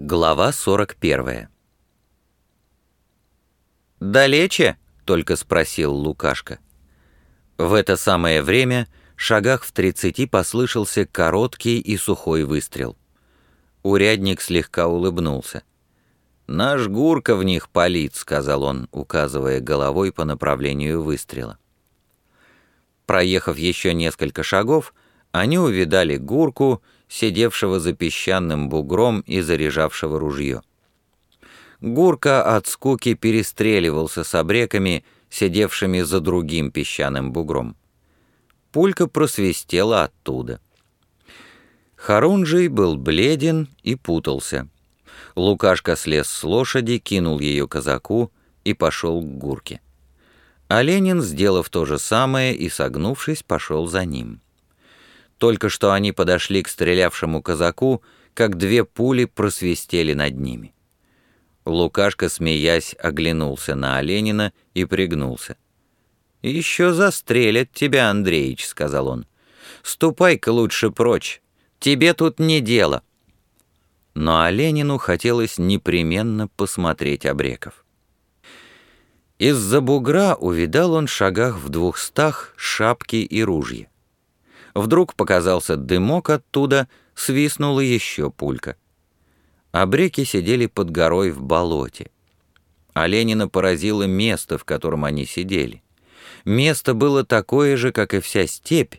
Глава 41 «Далече?» — только спросил Лукашка. В это самое время, шагах в тридцати, послышался короткий и сухой выстрел. Урядник слегка улыбнулся. «Наш Гурка в них палит», — сказал он, указывая головой по направлению выстрела. Проехав еще несколько шагов, они увидали Гурку, сидевшего за песчаным бугром и заряжавшего ружье. Гурка от скуки перестреливался с обреками, сидевшими за другим песчаным бугром. Пулька просвистела оттуда. Харунжий был бледен и путался. Лукашка слез с лошади, кинул ее казаку и пошел к Гурке. А Ленин, сделав то же самое и согнувшись, пошел за ним. Только что они подошли к стрелявшему казаку, как две пули просвистели над ними. Лукашка, смеясь, оглянулся на Оленина и пригнулся. «Еще застрелят тебя, Андреич», — сказал он. «Ступай-ка лучше прочь, тебе тут не дело». Но Оленину хотелось непременно посмотреть Обреков. Из-за бугра увидал он шагах в двухстах шапки и ружья. Вдруг показался дымок оттуда, свистнула еще пулька. Обреки сидели под горой в болоте. А Ленина поразило место, в котором они сидели. Место было такое же, как и вся степь,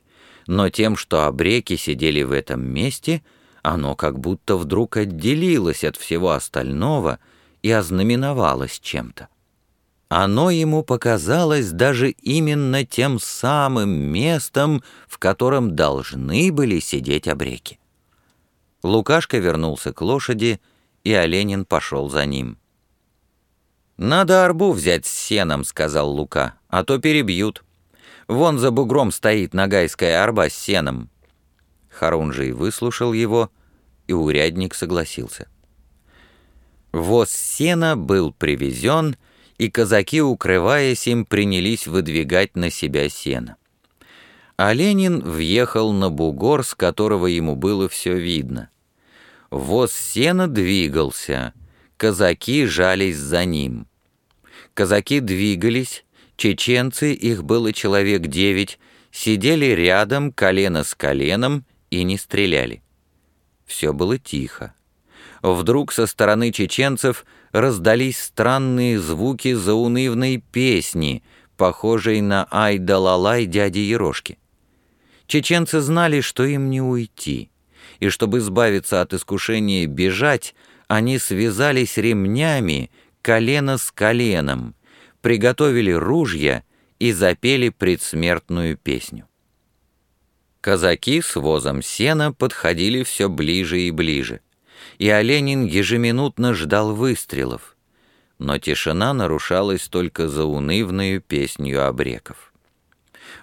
но тем, что обреки сидели в этом месте, оно как будто вдруг отделилось от всего остального и ознаменовалось чем-то. Оно ему показалось даже именно тем самым местом, в котором должны были сидеть обреки. Лукашка вернулся к лошади, и Оленин пошел за ним. «Надо арбу взять с сеном», — сказал Лука, — «а то перебьют. Вон за бугром стоит нагайская арба с сеном». Харунжий выслушал его, и урядник согласился. Воз сена был привезен, — и казаки, укрываясь им, принялись выдвигать на себя сено. А Ленин въехал на бугор, с которого ему было все видно. Воз сена двигался, казаки жались за ним. Казаки двигались, чеченцы, их было человек девять, сидели рядом, колено с коленом, и не стреляли. Все было тихо. Вдруг со стороны чеченцев – раздались странные звуки заунывной песни, похожей на «Ай-да-ла-лай» дяди Ерошки. Чеченцы знали, что им не уйти, и чтобы избавиться от искушения бежать, они связались ремнями, колено с коленом, приготовили ружья и запели предсмертную песню. Казаки с возом сена подходили все ближе и ближе и Оленин ежеминутно ждал выстрелов. Но тишина нарушалась только заунывную песнью обреков.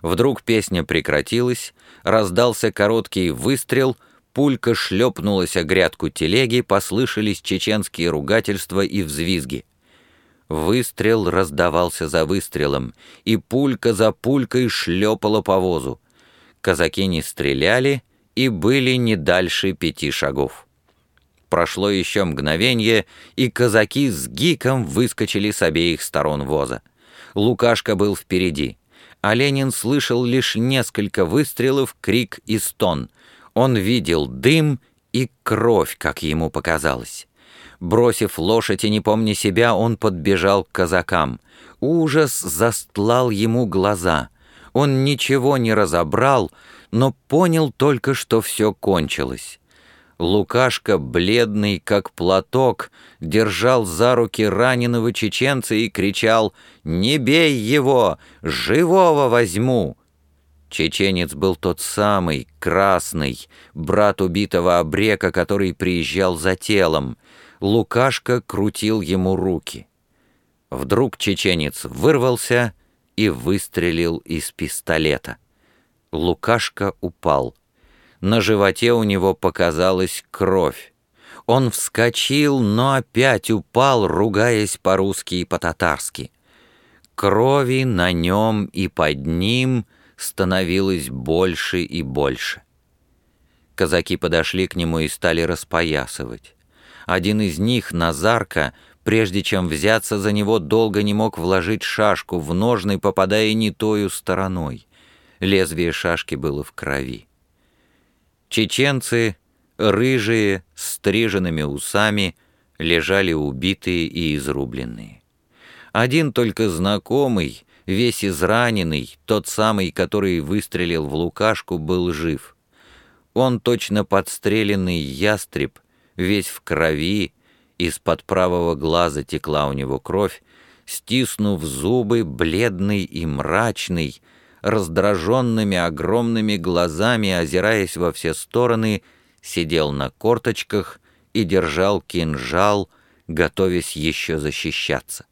Вдруг песня прекратилась, раздался короткий выстрел, пулька шлепнулась о грядку телеги, послышались чеченские ругательства и взвизги. Выстрел раздавался за выстрелом, и пулька за пулькой шлепала по возу. Казаки не стреляли и были не дальше пяти шагов. Прошло еще мгновение, и казаки с гиком выскочили с обеих сторон воза. Лукашка был впереди. А Ленин слышал лишь несколько выстрелов, крик и стон. Он видел дым и кровь, как ему показалось. Бросив лошадь и не помня себя, он подбежал к казакам. Ужас застлал ему глаза. Он ничего не разобрал, но понял только, что все кончилось. Лукашка, бледный как платок, держал за руки раненого чеченца и кричал «Не бей его! Живого возьму!» Чеченец был тот самый, красный, брат убитого обрека, который приезжал за телом. Лукашка крутил ему руки. Вдруг чеченец вырвался и выстрелил из пистолета. Лукашка упал — на животе у него показалась кровь. Он вскочил, но опять упал, ругаясь по-русски и по-татарски. Крови на нем и под ним становилось больше и больше. Казаки подошли к нему и стали распоясывать. Один из них, Назарка, прежде чем взяться за него, долго не мог вложить шашку в ножны, попадая не тою стороной. Лезвие шашки было в крови. Чеченцы, рыжие, с стриженными усами, лежали убитые и изрубленные. Один только знакомый, весь израненный, тот самый, который выстрелил в Лукашку, был жив. Он точно подстреленный ястреб, весь в крови, из-под правого глаза текла у него кровь, стиснув зубы, бледный и мрачный, раздраженными огромными глазами, озираясь во все стороны, сидел на корточках и держал кинжал, готовясь еще защищаться.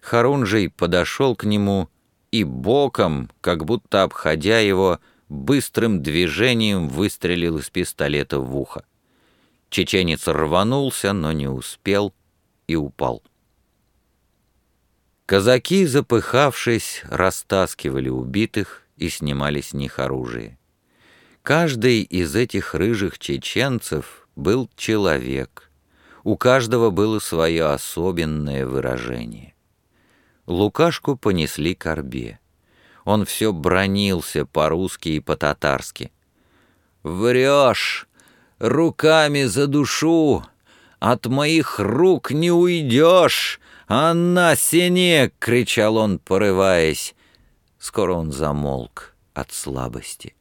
Харунжий подошел к нему и боком, как будто обходя его, быстрым движением выстрелил из пистолета в ухо. Чеченец рванулся, но не успел и упал. Казаки, запыхавшись, растаскивали убитых и снимали с них оружие. Каждый из этих рыжих чеченцев был человек. У каждого было свое особенное выражение. Лукашку понесли к орбе. Он все бронился по-русски и по-татарски. «Врешь! руками за душу, от моих рук не уйдешь, Анна Сенек!» — кричал он, порываясь. Скоро он замолк от слабости.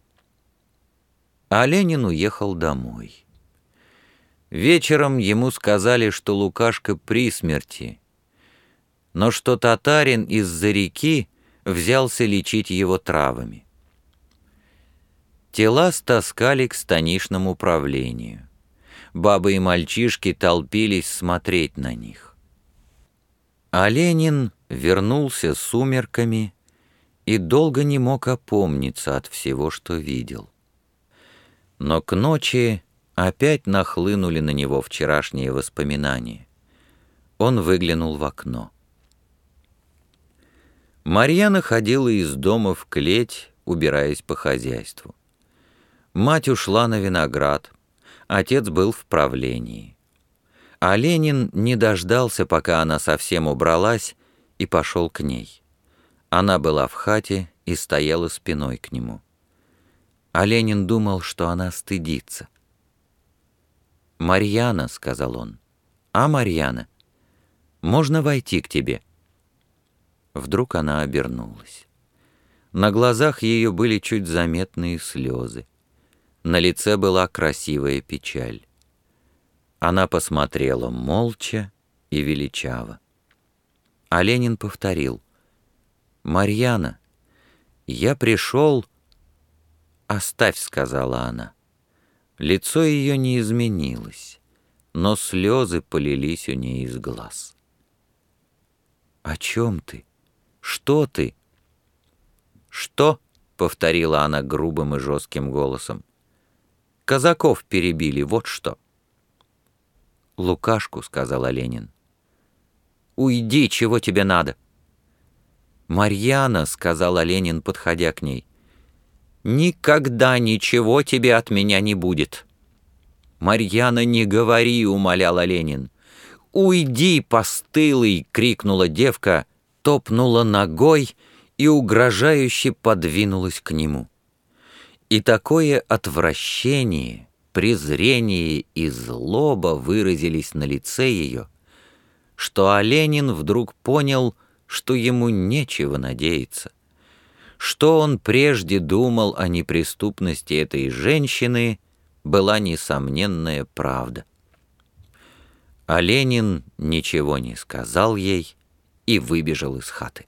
А Ленин уехал домой. Вечером ему сказали, что Лукашка при смерти, но что татарин из-за реки взялся лечить его травами. Тела стаскали к станичному управлению. Бабы и мальчишки толпились смотреть на них. А Ленин вернулся сумерками и долго не мог опомниться от всего, что видел. Но к ночи опять нахлынули на него вчерашние воспоминания. Он выглянул в окно. Марьяна ходила из дома в клеть, убираясь по хозяйству. Мать ушла на виноград, отец был в правлении. А Ленин не дождался, пока она совсем убралась, и пошел к ней. Она была в хате и стояла спиной к нему. А Ленин думал, что она стыдится. «Марьяна», — сказал он, — «а, Марьяна, можно войти к тебе?» Вдруг она обернулась. На глазах ее были чуть заметные слезы. На лице была красивая печаль. Она посмотрела молча и величаво. А Ленин повторил. «Марьяна, я пришел...» «Оставь», — сказала она. Лицо ее не изменилось, но слезы полились у ней из глаз. «О чем ты? Что ты?» «Что?» — повторила она грубым и жестким голосом. Казаков перебили, вот что». «Лукашку», — сказал Ленин. «Уйди, чего тебе надо?» «Марьяна», — сказал Ленин, подходя к ней, — «никогда ничего тебе от меня не будет». «Марьяна, не говори», — умолял Ленин. «Уйди, постылый!» — крикнула девка, топнула ногой и угрожающе подвинулась к нему. И такое отвращение, презрение и злоба выразились на лице ее, что Оленин вдруг понял, что ему нечего надеяться. Что он прежде думал о неприступности этой женщины, была несомненная правда. А Ленин ничего не сказал ей и выбежал из хаты.